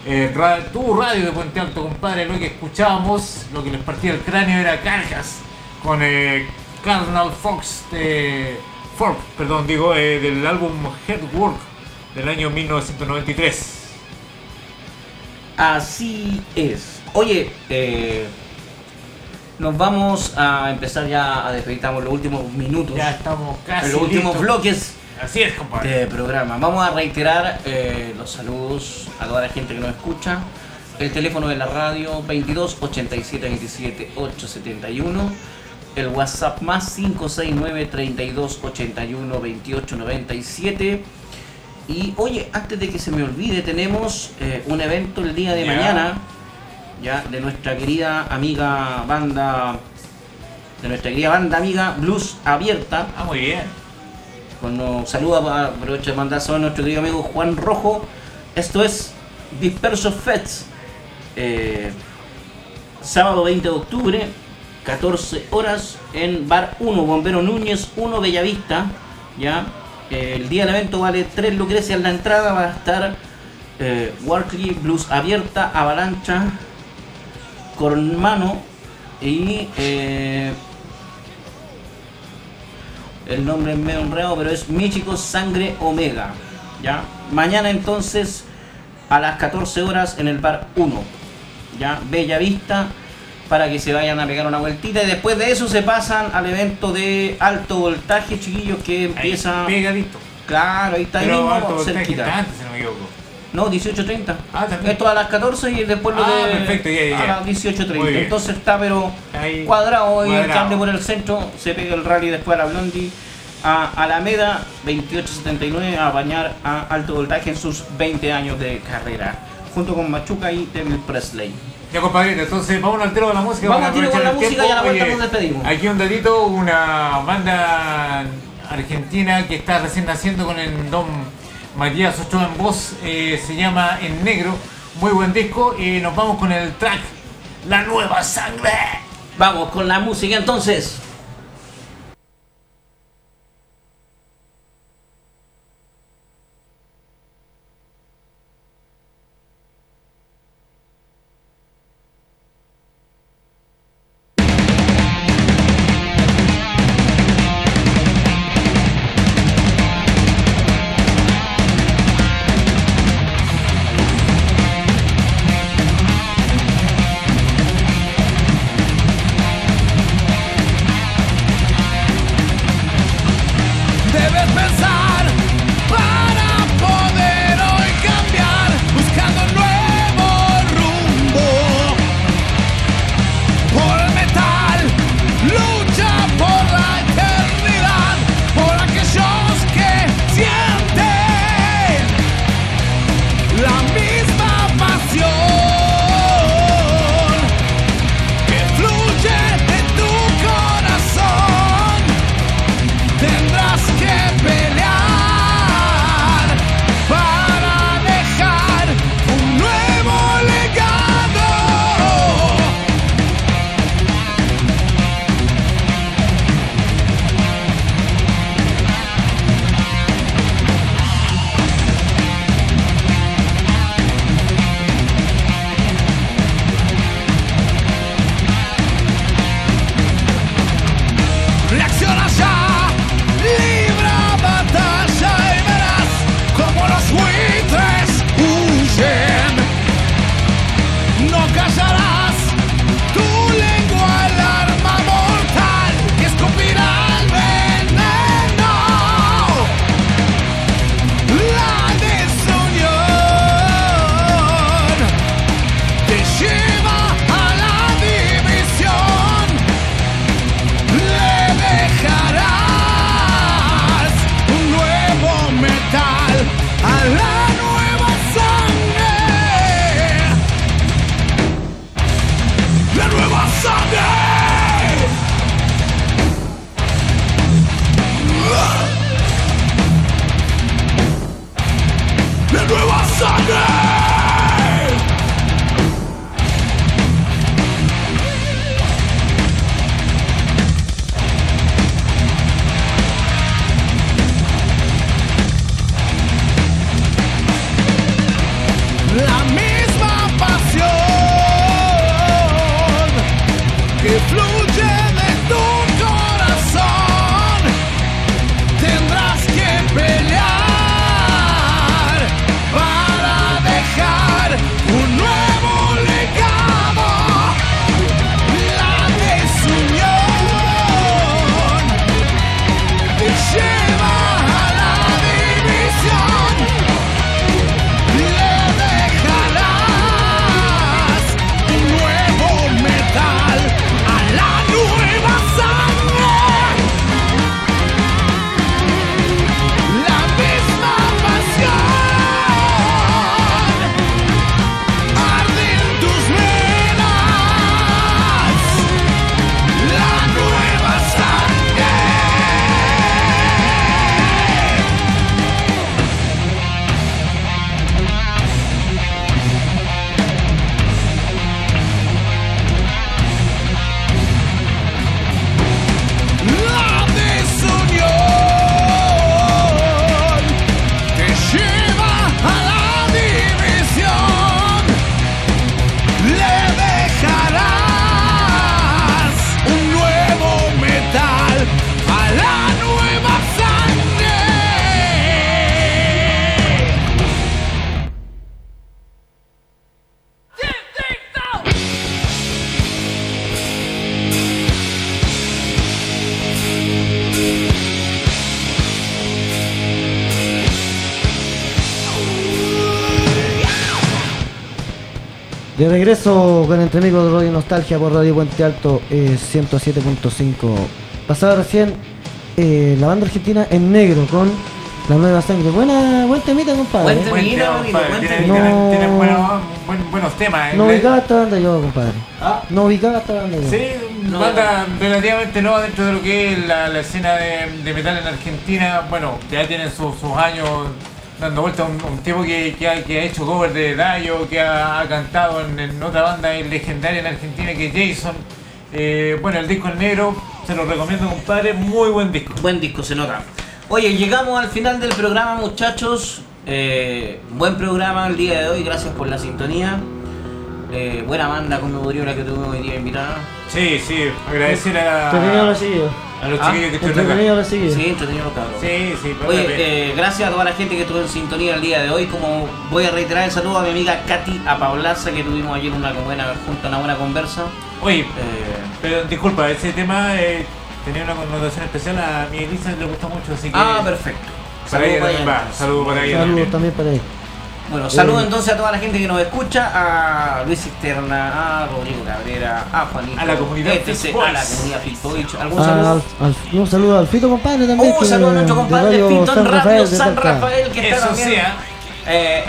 eh, ra- tu radio de Puente Alto, compadre. Lo que escuchábamos, lo que les partía el cráneo era Cargas con eh, Cardinal Fox de Fork, perdón, digo, eh, del álbum Headwork del año 1993. Así es. Oye, eh, nos vamos a empezar ya a despedir, estamos en los últimos minutos, Ya estamos casi en los últimos listos. bloques Así es, compadre. de programa. Vamos a reiterar eh, los saludos a toda la gente que nos escucha. El teléfono de la radio 22 87 27 871. El WhatsApp más 569 32 81 28 97. Y oye, antes de que se me olvide, tenemos eh, un evento el día de Ya. mañana, ya de nuestra querida amiga banda, de nuestra querida banda amiga Blues Abierta. Ah, muy bien. Bueno, saluda, aprovecho de mandar a nuestro querido amigo Juan Rojo. Esto es Disperso Fets. Eh, sábado 20 de octubre, 14 horas, en Bar 1, Bombero Núñez 1, Bellavista. ¿ya? Eh, el día del evento vale 3 lucrecias la entrada. Va a estar eh, Warkley, Blues Abierta, Avalancha, Cormano y... eh, el nombre es medio enredado, pero es Michiko Sangre Omega. ¿ya? Mañana entonces a las 14 horas en el bar 1. ¿ya? Bella Vista para que se vayan a pegar una vueltita y después de eso se pasan al evento de alto voltaje, chiquillos, que Ahí, empieza... pegadito. Claro, ahí está ahí Pero mismo, alto voltaje cerquita. está antes, si no me equivoco. No, 18.30. Ah, también. Esto a las 14 y después lo Ah, de perfecto, ya, ya, a las 18.30. Muy bien. Entonces está pero Ahí, cuadrado y el cambio por el centro, se pega el rally después a la Blondie, a Alameda 2879 a bañar a alto voltaje en sus 20 años de carrera, junto con Machuca y Devil Presley. Ya compadre, entonces vamos al tiro con la música. Vamos al tiro con la música tiempo. y a la vuelta Oye, nos despedimos. Aquí un datito, una banda argentina que está recién naciendo con el don Matías Ochoa en voz, eh, se llama En Negro, muy buen disco y nos vamos con el track La Nueva Sangre. Vamos con la música entonces. De regreso con Entre Amigos de Radio Nostalgia por Radio Puente Alto eh, 107.5. Pasaba recién eh, la banda argentina en negro con la nueva sangre. Buena, buen temita, compadre. Buen tienen- No. tienen buenos, buen- buenos temas. No eh. ubicaba esta banda yo, compadre. Ah. No ubicaba esta banda yo. Sí, No. banda relativamente nueva dentro de lo que es la, la escena de, de metal en Argentina. Bueno, ya tienen sus, sus años dando vuelta un, un tipo que, que ha, hecho cover de Dayo, que ha, cantado en, en otra banda legendaria en Argentina que es Jason. Eh, bueno, el disco en negro, se lo recomiendo compadre, muy buen disco. Buen disco, se nota. Oye, llegamos al final del programa, muchachos. Eh, buen programa el día de hoy, gracias por la sintonía. Eh, buena banda como la que tuvimos hoy día invitada. Sí, sí, agradecer a, a los Ah, chiquillos que estuvieron acá. Sí, entretenido los. Sí, sí, Oye, eh, gracias a toda la gente que estuvo en sintonía el día de hoy. Como voy a reiterar el saludo a mi amiga Katy Apaulaza, que tuvimos ayer una buena, junto a una buena conversa. Oye, Eh, Pero disculpa, ese tema eh, tenía una connotación especial a mi Elisa le gustó mucho, así que. ah, perfecto. Para ella Saludos para va, ella. saludos para ella Saludos también. para él. Bueno, saludos Eh. entonces a toda la gente que nos escucha, a Luis Cisterna, a Rodrigo Cabrera, a Juanito, A la comunidad etc, a la comunidad Fit Boys. ¿Algún saludo? al- al- un saludo al Fito, compadre, también. Un que- saludo a nuestro compadre Fito en Radio San. Rafael, que está Eso también ¿eh? eh,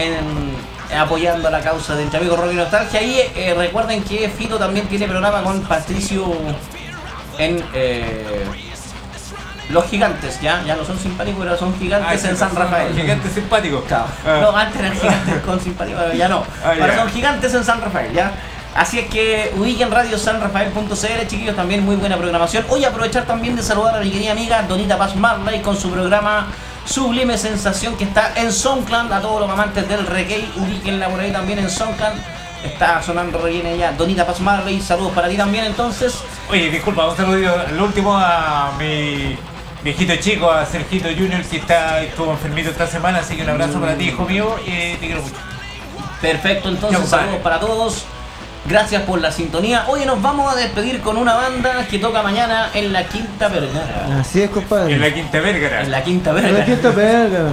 en- apoyando la causa de Entre Amigos Rock y Nostalgia. Y eh, recuerden que Fito también tiene programa con Patricio en eh, Los Gigantes, ¿ya? Ya no son simpáticos, pero son gigantes Ah, en San Rafael. Gigante simpático. Claro. Ah. No, antes eran gigantes con simpático, ya no. Ah, Ahora son gigantes en San Rafael, ¿ya? Así es que ubiquen Radio Sanrafael.cl, chiquillos, también muy buena programación. Hoy aprovechar también de saludar a mi querida amiga Donita Paz Marley con su programa Sublime Sensación que está en SoundCloud. A todos los amantes del reggae, ubiquenla por ahí también en SoundCloud. Está sonando re bien ella. Donita Paz Marley, saludos para ti también entonces. Oye, disculpa, un saludo lo último a mi viejito chico, a Sergito Junior, que está, estuvo enfermito esta semana, así que un abrazo para ti, hijo mío, y te quiero mucho. Perfecto, entonces compadre. saludos para todos. Gracias por la sintonía. Hoy nos vamos a despedir con una banda que toca mañana en la Quinta Vergara. Así es, compadre. En la Quinta Vergara. En la Quinta En la Vergara. quinta verga.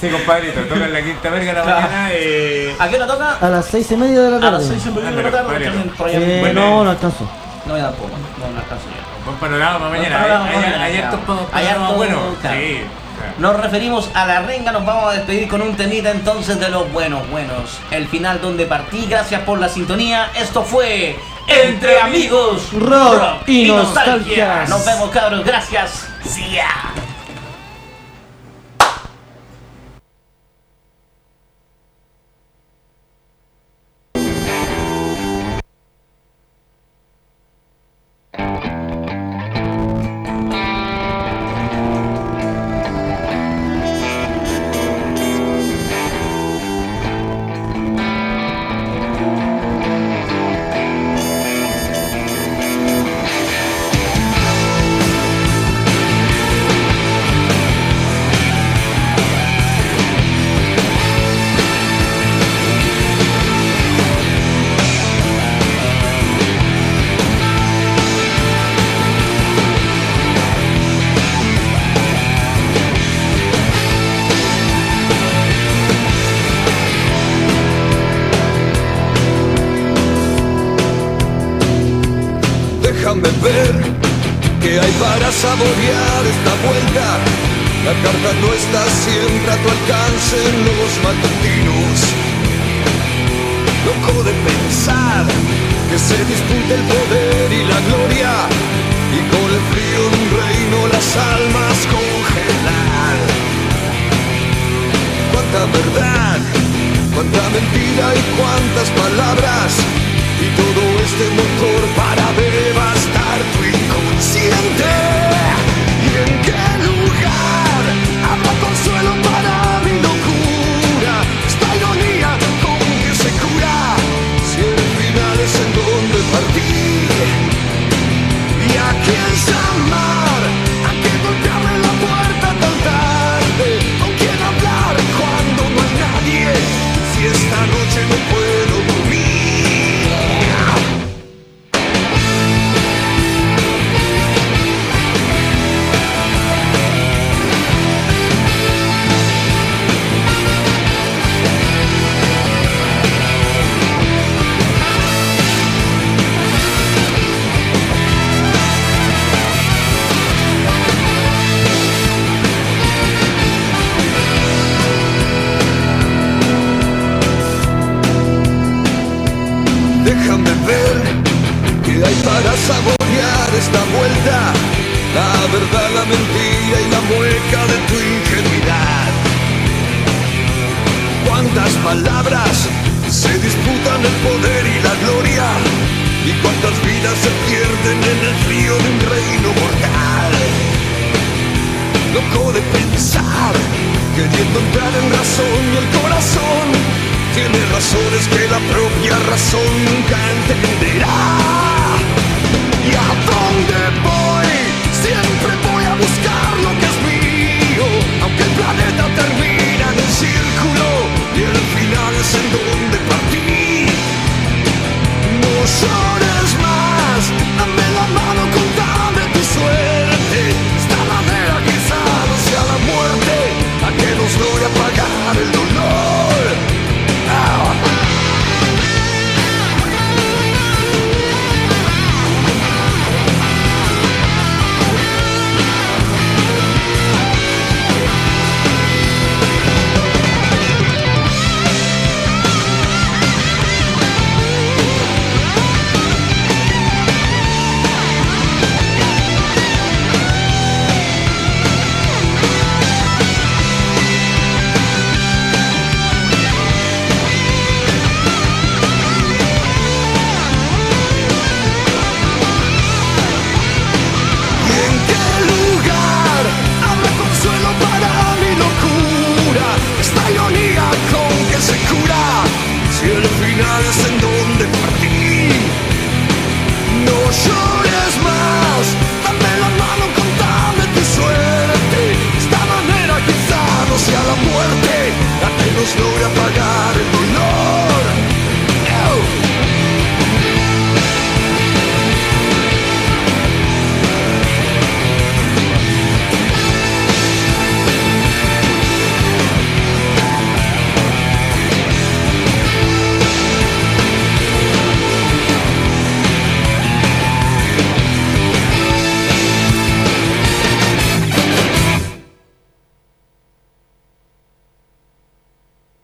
Sí, compadrito, toca en la Quinta Vergara Claro. mañana. Eh... ¿A qué hora toca? A las seis y media de la A tarde. las seis y media de la tarde. Eh, Bueno, no, no alcanzó. No, ya tampoco. No, no alcanzo ya. Buen panorama mañana. panorama hay, hartos panoramas buenos. Sí. Nos referimos a la renga, nos vamos a despedir con un temita entonces de los buenos, buenos. El final donde partí, gracias por la sintonía. Esto fue Entre Amigos Rock y Nostalgia. Nos vemos cabros, gracias. Sí, ya. Saborear esta vuelta. La carta no está siempre a tu alcance en los matutinos. Loco de pensar que se disputa el poder y la gloria. Y con el frío de un reino las almas congelar. Cuánta verdad, cuánta mentira y cuántas palabras. Y todo este motor para devastar tu inconsciente. Partir. ¿Y a quién llamar? ¿A verdad, la mentira y la mueca de tu ingenuidad. Cuántas palabras se disputan el poder y la gloria, y cuántas vidas se pierden en el río de un reino mortal. Loco de pensar, queriendo entrar en razón y el corazón tiene razones que la propia razón nunca entenderá.